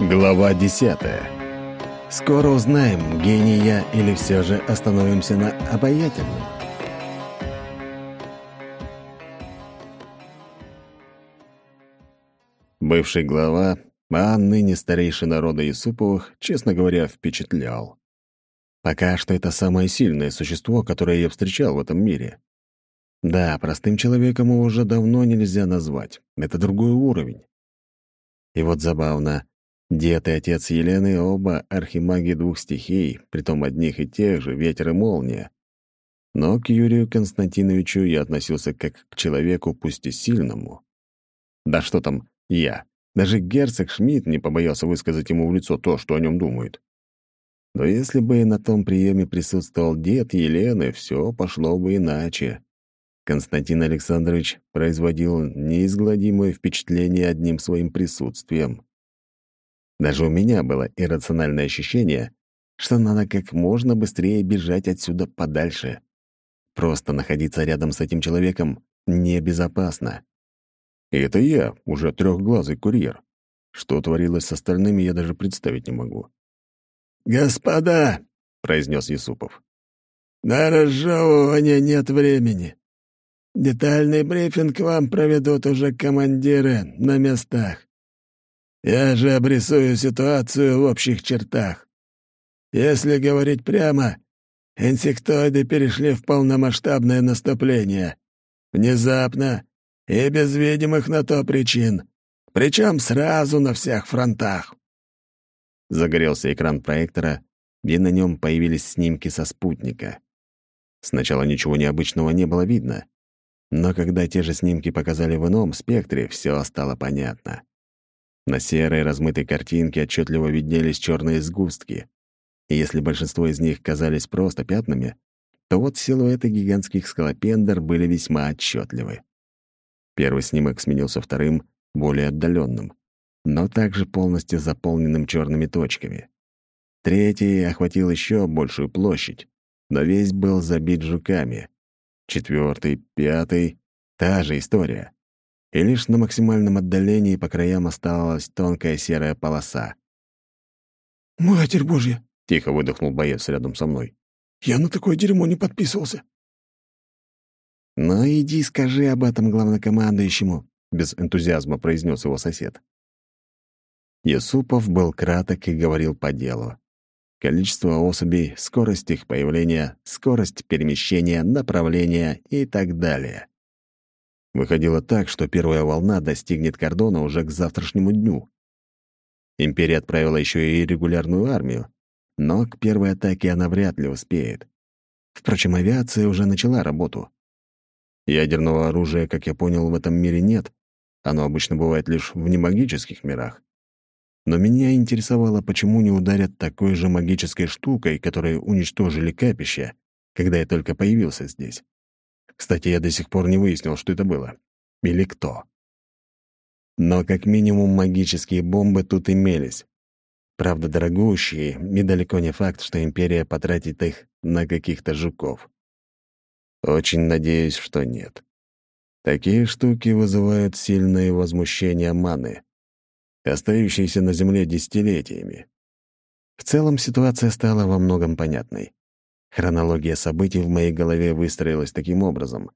Глава десятая. Скоро узнаем, гений я или все же остановимся на обаятельном. Бывший глава, а ныне старейшина рода Юсуповых, честно говоря, впечатлял. Пока что это самое сильное существо, которое я встречал в этом мире. Да, простым человеком его уже давно нельзя назвать. Это другой уровень. И вот забавно, Дед и отец Елены оба архимаги двух стихий, притом одних и тех же, ветер и молния. Но к Юрию Константиновичу я относился как к человеку, пусть и сильному. Да что там я? Даже герцог Шмидт не побоялся высказать ему в лицо то, что о нем думают. Но если бы на том приеме присутствовал дед Елены, все пошло бы иначе. Константин Александрович производил неизгладимое впечатление одним своим присутствием. Даже у меня было иррациональное ощущение, что надо как можно быстрее бежать отсюда подальше. Просто находиться рядом с этим человеком небезопасно. И это я, уже трехглазый курьер. Что творилось с остальными, я даже представить не могу. «Господа!» — произнес Юсупов. «На разжевывание нет времени. Детальный брифинг вам проведут уже командиры на местах. Я же обрисую ситуацию в общих чертах. Если говорить прямо, инсектоиды перешли в полномасштабное наступление. Внезапно и без видимых на то причин. Причем сразу на всех фронтах. Загорелся экран проектора, и на нем появились снимки со спутника. Сначала ничего необычного не было видно, но когда те же снимки показали в ином спектре, все стало понятно. На серой размытой картинке отчетливо виднелись черные сгустки. И если большинство из них казались просто пятнами, то вот силуэты гигантских скалопендр были весьма отчетливы. Первый снимок сменился вторым, более отдаленным, но также полностью заполненным черными точками. Третий охватил еще большую площадь, но весь был забит жуками. Четвертый, пятый — та же история и лишь на максимальном отдалении по краям оставалась тонкая серая полоса. «Матерь Божья!» — тихо выдохнул боец рядом со мной. «Я на такое дерьмо не подписывался». «Ну, иди скажи об этом главнокомандующему», — без энтузиазма произнес его сосед. Юсупов был краток и говорил по делу. Количество особей, скорость их появления, скорость перемещения, направления и так далее. Выходило так, что первая волна достигнет кордона уже к завтрашнему дню. Империя отправила еще и регулярную армию, но к первой атаке она вряд ли успеет. Впрочем, авиация уже начала работу. Ядерного оружия, как я понял, в этом мире нет. Оно обычно бывает лишь в немагических мирах. Но меня интересовало, почему не ударят такой же магической штукой, которой уничтожили капище, когда я только появился здесь. Кстати, я до сих пор не выяснил, что это было. Или кто. Но как минимум магические бомбы тут имелись. Правда, дорогущие, и далеко не факт, что Империя потратит их на каких-то жуков. Очень надеюсь, что нет. Такие штуки вызывают сильное возмущение маны, остающиеся на Земле десятилетиями. В целом ситуация стала во многом понятной. Хронология событий в моей голове выстроилась таким образом.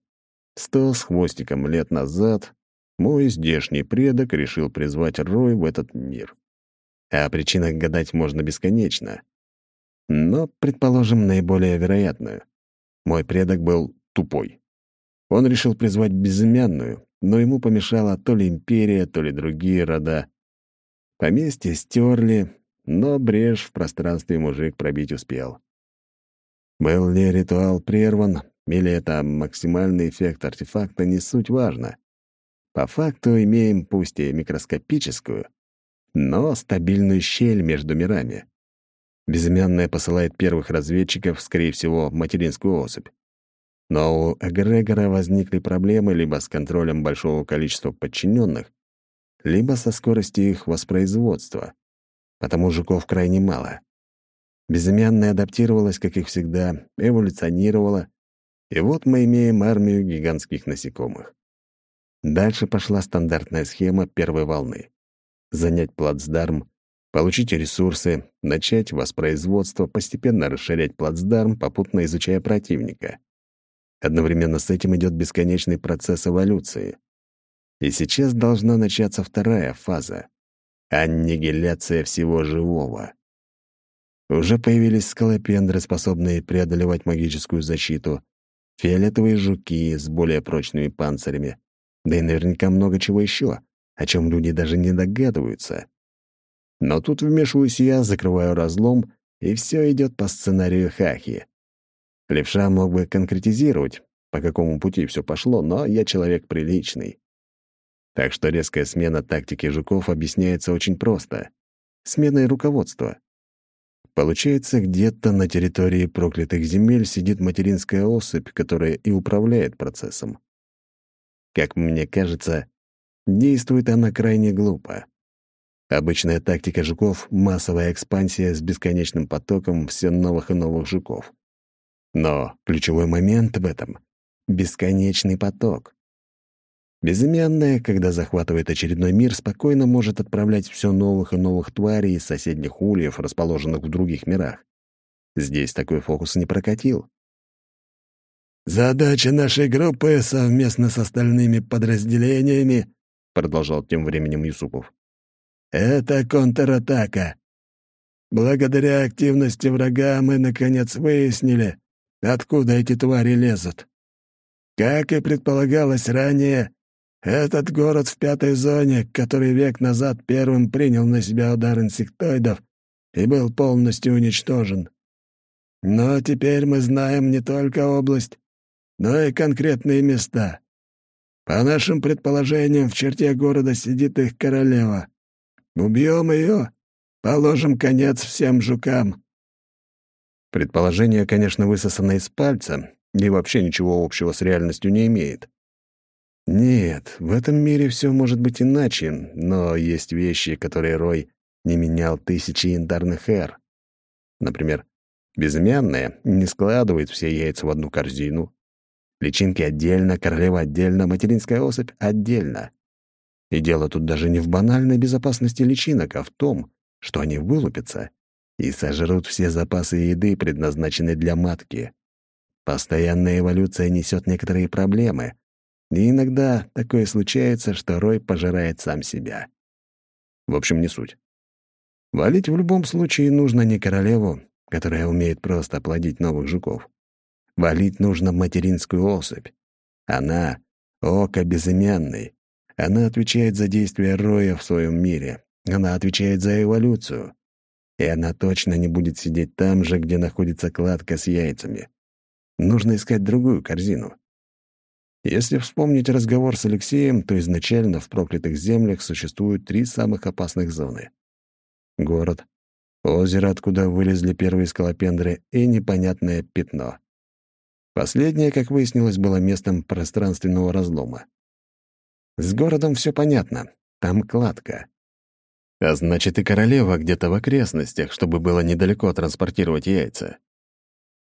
Сто с хвостиком лет назад мой здешний предок решил призвать Рой в этот мир. О причинах гадать можно бесконечно. Но, предположим, наиболее вероятную. Мой предок был тупой. Он решил призвать безымянную, но ему помешала то ли империя, то ли другие рода. Поместье стерли, но брешь в пространстве мужик пробить успел. Был ли ритуал прерван, или это максимальный эффект артефакта, не суть важно. По факту имеем пусть и микроскопическую, но стабильную щель между мирами. Безымянная посылает первых разведчиков, скорее всего, материнскую особь. Но у эгрегора возникли проблемы либо с контролем большого количества подчиненных, либо со скоростью их воспроизводства, потому жуков крайне мало. Безымянная адаптировалась, как и всегда, эволюционировала, и вот мы имеем армию гигантских насекомых. Дальше пошла стандартная схема первой волны. Занять плацдарм, получить ресурсы, начать воспроизводство, постепенно расширять плацдарм, попутно изучая противника. Одновременно с этим идет бесконечный процесс эволюции. И сейчас должна начаться вторая фаза — аннигиляция всего живого. Уже появились скалопендры, способные преодолевать магическую защиту, фиолетовые жуки с более прочными панцирями, да и наверняка много чего еще, о чем люди даже не догадываются. Но тут вмешиваюсь я, закрываю разлом, и все идет по сценарию Хахи. Левша мог бы конкретизировать, по какому пути все пошло, но я человек приличный. Так что резкая смена тактики жуков объясняется очень просто. Сменой руководства. Получается, где-то на территории проклятых земель сидит материнская особь, которая и управляет процессом. Как мне кажется, действует она крайне глупо. Обычная тактика жуков — массовая экспансия с бесконечным потоком все новых и новых жуков. Но ключевой момент в этом — бесконечный поток. Безымянная, когда захватывает очередной мир, спокойно может отправлять все новых и новых тварей из соседних ульев, расположенных в других мирах. Здесь такой фокус не прокатил. «Задача нашей группы совместно с остальными подразделениями», — продолжал тем временем Юсупов, — «это контратака. Благодаря активности врага мы, наконец, выяснили, откуда эти твари лезут. Как и предполагалось ранее, этот город в пятой зоне, который век назад первым принял на себя удар инсектоидов и был полностью уничтожен. Но теперь мы знаем не только область, но и конкретные места. По нашим предположениям, в черте города сидит их королева. Убьем ее, положим конец всем жукам. Предположение, конечно, высосано из пальца и вообще ничего общего с реальностью не имеет. Нет, в этом мире все может быть иначе, но есть вещи, которые Рой не менял тысячи янтарных эр. Например, безымянная не складывает все яйца в одну корзину. Личинки отдельно, королева отдельно, материнская особь отдельно. И дело тут даже не в банальной безопасности личинок, а в том, что они вылупятся и сожрут все запасы еды, предназначенные для матки. Постоянная эволюция несет некоторые проблемы — и иногда такое случается, что Рой пожирает сам себя. В общем, не суть. Валить в любом случае нужно не королеву, которая умеет просто оплодить новых жуков. Валить нужно материнскую особь. Она — око безымянный. Она отвечает за действия Роя в своем мире. Она отвечает за эволюцию. И она точно не будет сидеть там же, где находится кладка с яйцами. Нужно искать другую корзину. Если вспомнить разговор с Алексеем, то изначально в проклятых землях существуют три самых опасных зоны. Город, озеро, откуда вылезли первые скалопендры, и непонятное пятно. Последнее, как выяснилось, было местом пространственного разлома. С городом все понятно, там кладка. А значит, и королева где-то в окрестностях, чтобы было недалеко транспортировать яйца.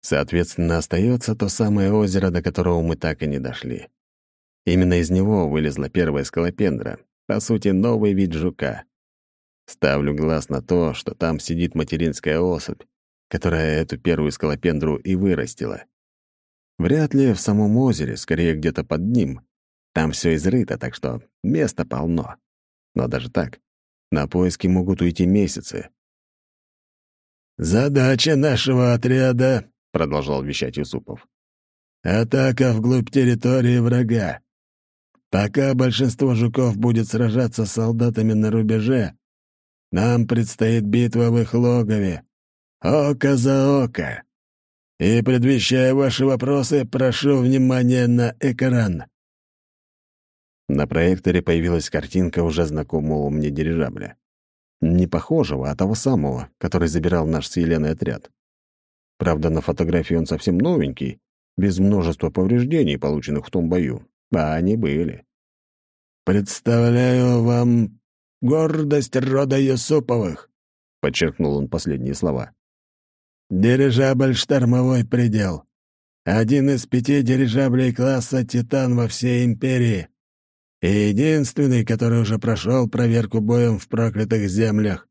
Соответственно, остается то самое озеро, до которого мы так и не дошли. Именно из него вылезла первая скалопендра, по сути, новый вид жука. Ставлю глаз на то, что там сидит материнская особь, которая эту первую скалопендру и вырастила. Вряд ли в самом озере, скорее где-то под ним. Там все изрыто, так что места полно. Но даже так, на поиски могут уйти месяцы. «Задача нашего отряда — продолжал вещать Юсупов. «Атака вглубь территории врага. Пока большинство жуков будет сражаться с солдатами на рубеже, нам предстоит битва в их логове. Око за око. И, предвещая ваши вопросы, прошу внимания на экран». На проекторе появилась картинка уже знакомого мне дирижабля. Не похожего, а того самого, который забирал наш с Еленой отряд. Правда, на фотографии он совсем новенький, без множества повреждений, полученных в том бою. А они были. «Представляю вам гордость рода Юсуповых», — подчеркнул он последние слова. «Дирижабль «Штормовой предел». Один из пяти дирижаблей класса «Титан» во всей империи. И единственный, который уже прошел проверку боем в проклятых землях.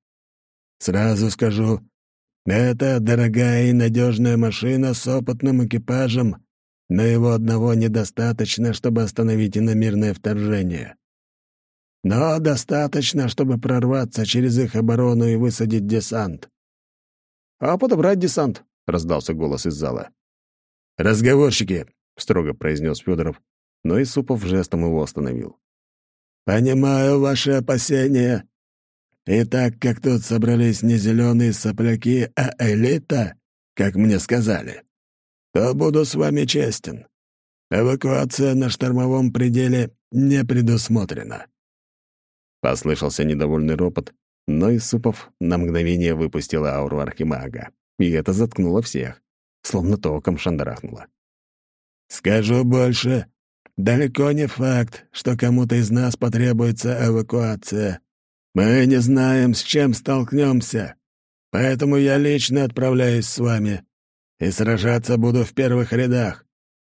Сразу скажу, это дорогая и надежная машина с опытным экипажем, но его одного недостаточно, чтобы остановить иномирное вторжение. Но достаточно, чтобы прорваться через их оборону и высадить десант. «А подобрать десант?» — раздался голос из зала. «Разговорщики!» — строго произнес Федоров, но Исупов жестом его остановил. «Понимаю ваши опасения. И так как тут собрались не зеленые сопляки, а элита, как мне сказали, то буду с вами честен. Эвакуация на штормовом пределе не предусмотрена». Послышался недовольный ропот, но Исупов на мгновение выпустил ауру архимага, и это заткнуло всех, словно током шандарахнуло. «Скажу больше. Далеко не факт, что кому-то из нас потребуется эвакуация. Мы не знаем, с чем столкнемся, поэтому я лично отправляюсь с вами и сражаться буду в первых рядах.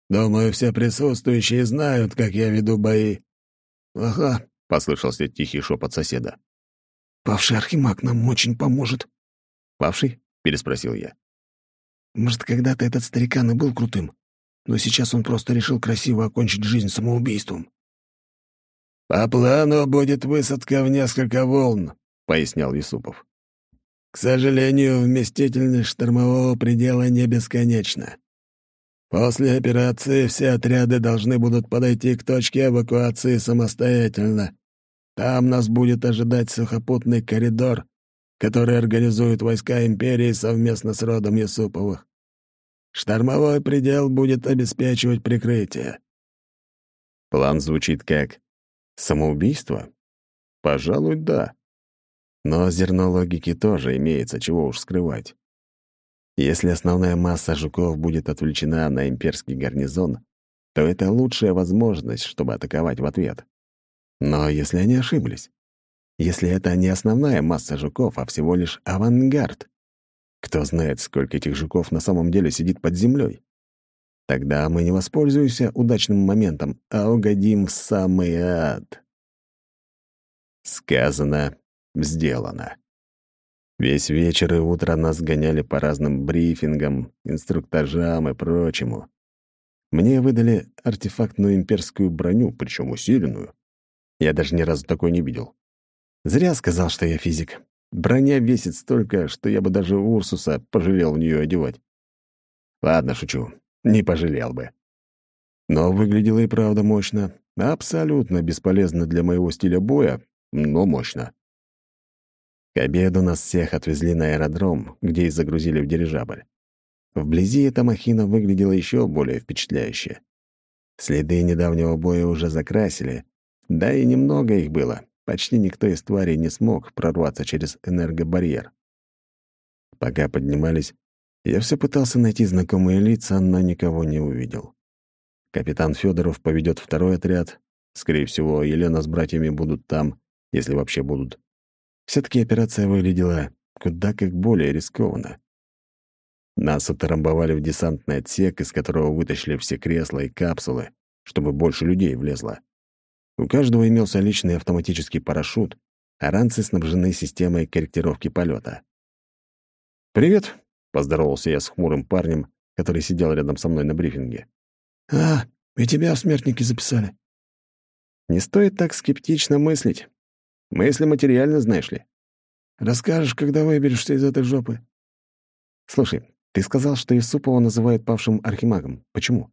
Думаю, все присутствующие знают, как я веду бои». «Ага», — послышался тихий шепот соседа. «Павший архимаг нам очень поможет». «Павший?» — переспросил я. «Может, когда-то этот старикан и был крутым, но сейчас он просто решил красиво окончить жизнь самоубийством». «По плану будет высадка в несколько волн», — пояснял Юсупов. «К сожалению, вместительность штормового предела не бесконечна. После операции все отряды должны будут подойти к точке эвакуации самостоятельно. Там нас будет ожидать сухопутный коридор, который организуют войска Империи совместно с родом Юсуповых. Штормовой предел будет обеспечивать прикрытие. План звучит как самоубийство? Пожалуй, да. Но зерно логики тоже имеется, чего уж скрывать. Если основная масса жуков будет отвлечена на имперский гарнизон, то это лучшая возможность, чтобы атаковать в ответ. Но если они ошиблись? Если это не основная масса жуков, а всего лишь авангард? Кто знает, сколько этих жуков на самом деле сидит под землей? Тогда мы не воспользуемся удачным моментом, а угодим в самый ад. Сказано, сделано. Весь вечер и утро нас гоняли по разным брифингам, инструктажам и прочему. Мне выдали артефактную имперскую броню, причем усиленную. Я даже ни разу такой не видел. Зря сказал, что я физик. Броня весит столько, что я бы даже Урсуса пожалел в нее одевать. Ладно, шучу. Не пожалел бы. Но выглядело и правда мощно. Абсолютно бесполезно для моего стиля боя, но мощно. К обеду нас всех отвезли на аэродром, где и загрузили в дирижабль. Вблизи эта махина выглядела еще более впечатляюще. Следы недавнего боя уже закрасили, да и немного их было. Почти никто из тварей не смог прорваться через энергобарьер. Пока поднимались, я все пытался найти знакомые лица, но никого не увидел. Капитан Федоров поведет второй отряд. Скорее всего, Елена с братьями будут там, если вообще будут. все таки операция выглядела куда как более рискованно. Нас утрамбовали в десантный отсек, из которого вытащили все кресла и капсулы, чтобы больше людей влезло. У каждого имелся личный автоматический парашют, а ранцы снабжены системой корректировки полета. «Привет», — поздоровался я с хмурым парнем, который сидел рядом со мной на брифинге. «А, и тебя в смертники записали». «Не стоит так скептично мыслить. Мысли материально, знаешь ли». «Расскажешь, когда выберешься из этой жопы». «Слушай, ты сказал, что Исупова называют павшим архимагом. Почему?»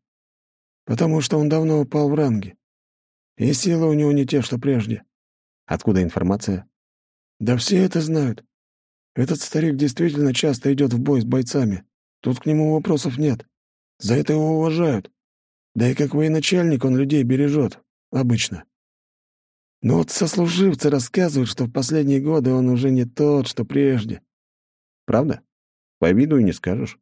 «Потому что он давно упал в ранге. И силы у него не те, что прежде. Откуда информация? Да все это знают. Этот старик действительно часто идет в бой с бойцами. Тут к нему вопросов нет. За это его уважают. Да и как военачальник он людей бережет. Обычно. Но вот сослуживцы рассказывают, что в последние годы он уже не тот, что прежде. Правда? По виду и не скажешь.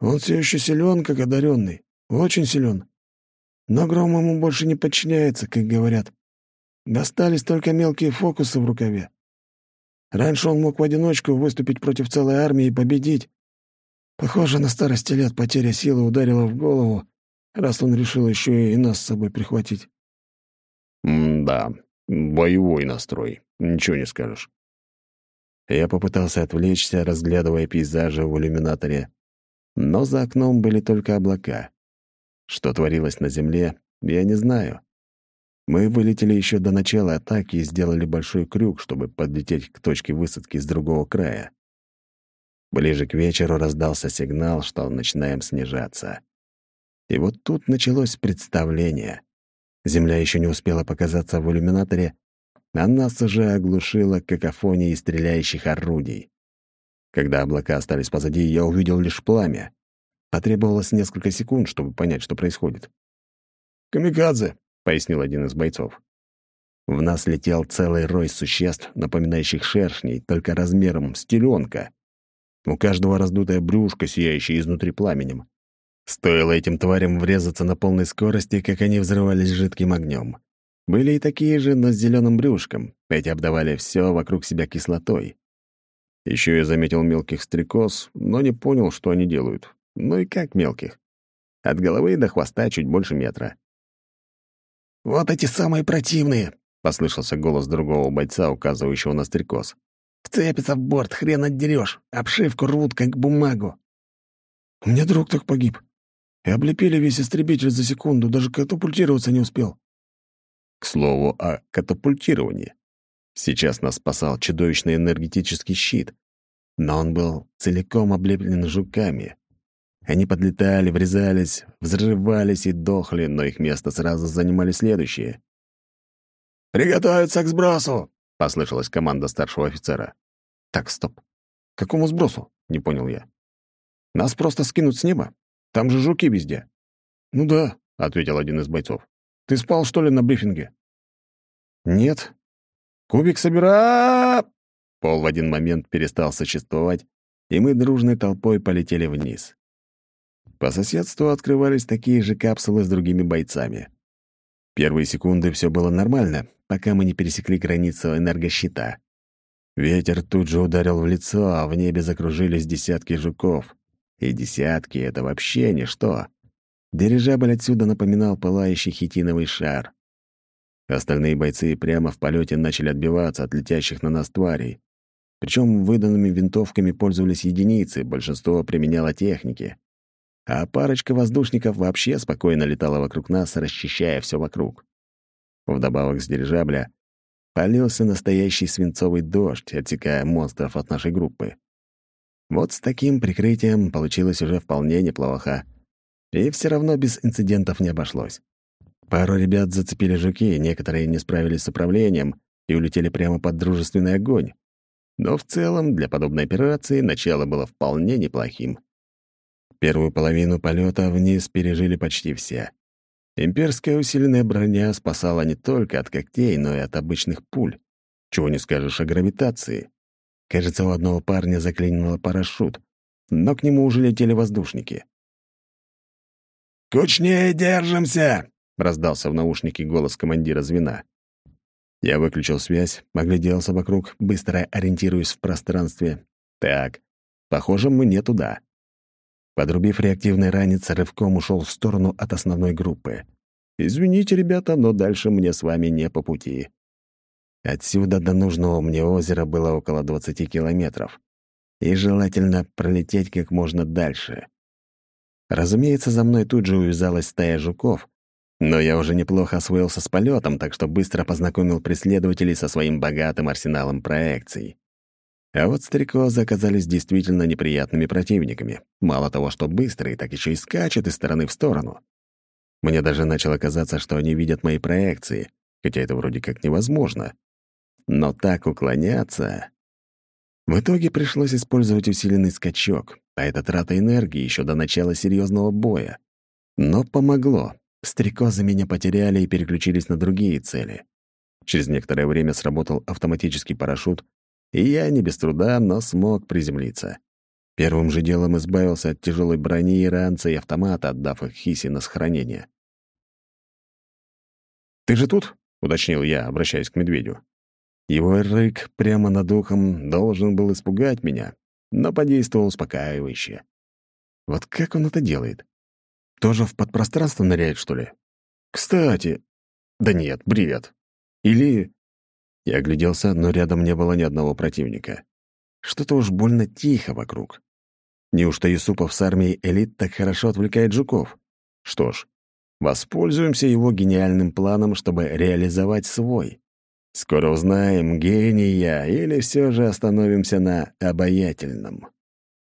Он все еще силен, как одаренный. Очень силен. Но гром ему больше не подчиняется, как говорят. Достались только мелкие фокусы в рукаве. Раньше он мог в одиночку выступить против целой армии и победить. Похоже, на старости лет потеря силы ударила в голову, раз он решил еще и нас с собой прихватить. М-да, боевой настрой, ничего не скажешь. Я попытался отвлечься, разглядывая пейзажи в иллюминаторе, но за окном были только облака. Что творилось на земле, я не знаю. Мы вылетели еще до начала атаки и сделали большой крюк, чтобы подлететь к точке высадки с другого края. Ближе к вечеру раздался сигнал, что начинаем снижаться. И вот тут началось представление. Земля еще не успела показаться в иллюминаторе, а нас уже оглушила какофония стреляющих орудий. Когда облака остались позади, я увидел лишь пламя. Потребовалось несколько секунд, чтобы понять, что происходит. «Камикадзе!» — пояснил один из бойцов. В нас летел целый рой существ, напоминающих шершней, только размером с теленка. У каждого раздутая брюшко, сияющее изнутри пламенем. Стоило этим тварям врезаться на полной скорости, как они взрывались жидким огнем. Были и такие же, но с зеленым брюшком. Эти обдавали все вокруг себя кислотой. Еще я заметил мелких стрекоз, но не понял, что они делают. Ну и как мелких? От головы до хвоста чуть больше метра. «Вот эти самые противные!» — послышался голос другого бойца, указывающего на стрекоз. «Вцепятся в борт, хрен отдерешь, обшивку рвут, как бумагу». «У меня друг так погиб. И облепили весь истребитель за секунду, даже катапультироваться не успел». К слову о катапультировании. Сейчас нас спасал чудовищный энергетический щит, но он был целиком облеплен жуками. Они подлетали, врезались, взрывались и дохли, но их место сразу занимали следующие. «Приготовиться к сбросу!» — послышалась команда старшего офицера. «Так, стоп. Какому сбросу?» — не понял я. «Нас просто скинут с неба? Там же жуки везде». «Ну да», — ответил один из бойцов. «Ты спал, что ли, на брифинге?» «Нет. Кубик собира...» Пол в один момент перестал существовать, и мы дружной толпой полетели вниз. По соседству открывались такие же капсулы с другими бойцами. Первые секунды все было нормально, пока мы не пересекли границу энергощита. Ветер тут же ударил в лицо, а в небе закружились десятки жуков. И десятки — это вообще ничто. Дирижабль отсюда напоминал пылающий хитиновый шар. Остальные бойцы прямо в полете начали отбиваться от летящих на нас тварей. Причем выданными винтовками пользовались единицы, большинство применяло техники а парочка воздушников вообще спокойно летала вокруг нас, расчищая все вокруг. Вдобавок с дирижабля полился настоящий свинцовый дождь, отсекая монстров от нашей группы. Вот с таким прикрытием получилось уже вполне неплохо. И все равно без инцидентов не обошлось. Пару ребят зацепили жуки, некоторые не справились с управлением и улетели прямо под дружественный огонь. Но в целом для подобной операции начало было вполне неплохим. Первую половину полета вниз пережили почти все. Имперская усиленная броня спасала не только от когтей, но и от обычных пуль. Чего не скажешь о гравитации. Кажется, у одного парня заклинило парашют, но к нему уже летели воздушники. «Кучнее держимся!» — раздался в наушнике голос командира звена. Я выключил связь, огляделся вокруг, быстро ориентируясь в пространстве. Так, похоже, мы не туда. Подрубив реактивный ранец, рывком ушел в сторону от основной группы. «Извините, ребята, но дальше мне с вами не по пути». Отсюда до нужного мне озера было около 20 километров. И желательно пролететь как можно дальше. Разумеется, за мной тут же увязалась стая жуков, но я уже неплохо освоился с полетом, так что быстро познакомил преследователей со своим богатым арсеналом проекций. А вот стрекозы оказались действительно неприятными противниками. Мало того, что быстрые, так еще и скачут из стороны в сторону. Мне даже начало казаться, что они видят мои проекции, хотя это вроде как невозможно. Но так уклоняться... В итоге пришлось использовать усиленный скачок, а это трата энергии еще до начала серьезного боя. Но помогло. Стрекозы меня потеряли и переключились на другие цели. Через некоторое время сработал автоматический парашют, и я не без труда, но смог приземлиться. Первым же делом избавился от тяжелой брони ранца и автомата, отдав их Хиси на сохранение. «Ты же тут?» — уточнил я, обращаясь к медведю. Его рык прямо над ухом должен был испугать меня, но подействовал успокаивающе. Вот как он это делает? Тоже в подпространство ныряет, что ли? Кстати... Да нет, бред. Или я огляделся, но рядом не было ни одного противника. Что-то уж больно тихо вокруг. Неужто Юсупов с армией элит так хорошо отвлекает жуков? Что ж, воспользуемся его гениальным планом, чтобы реализовать свой. Скоро узнаем, гений я или все же остановимся на обаятельном.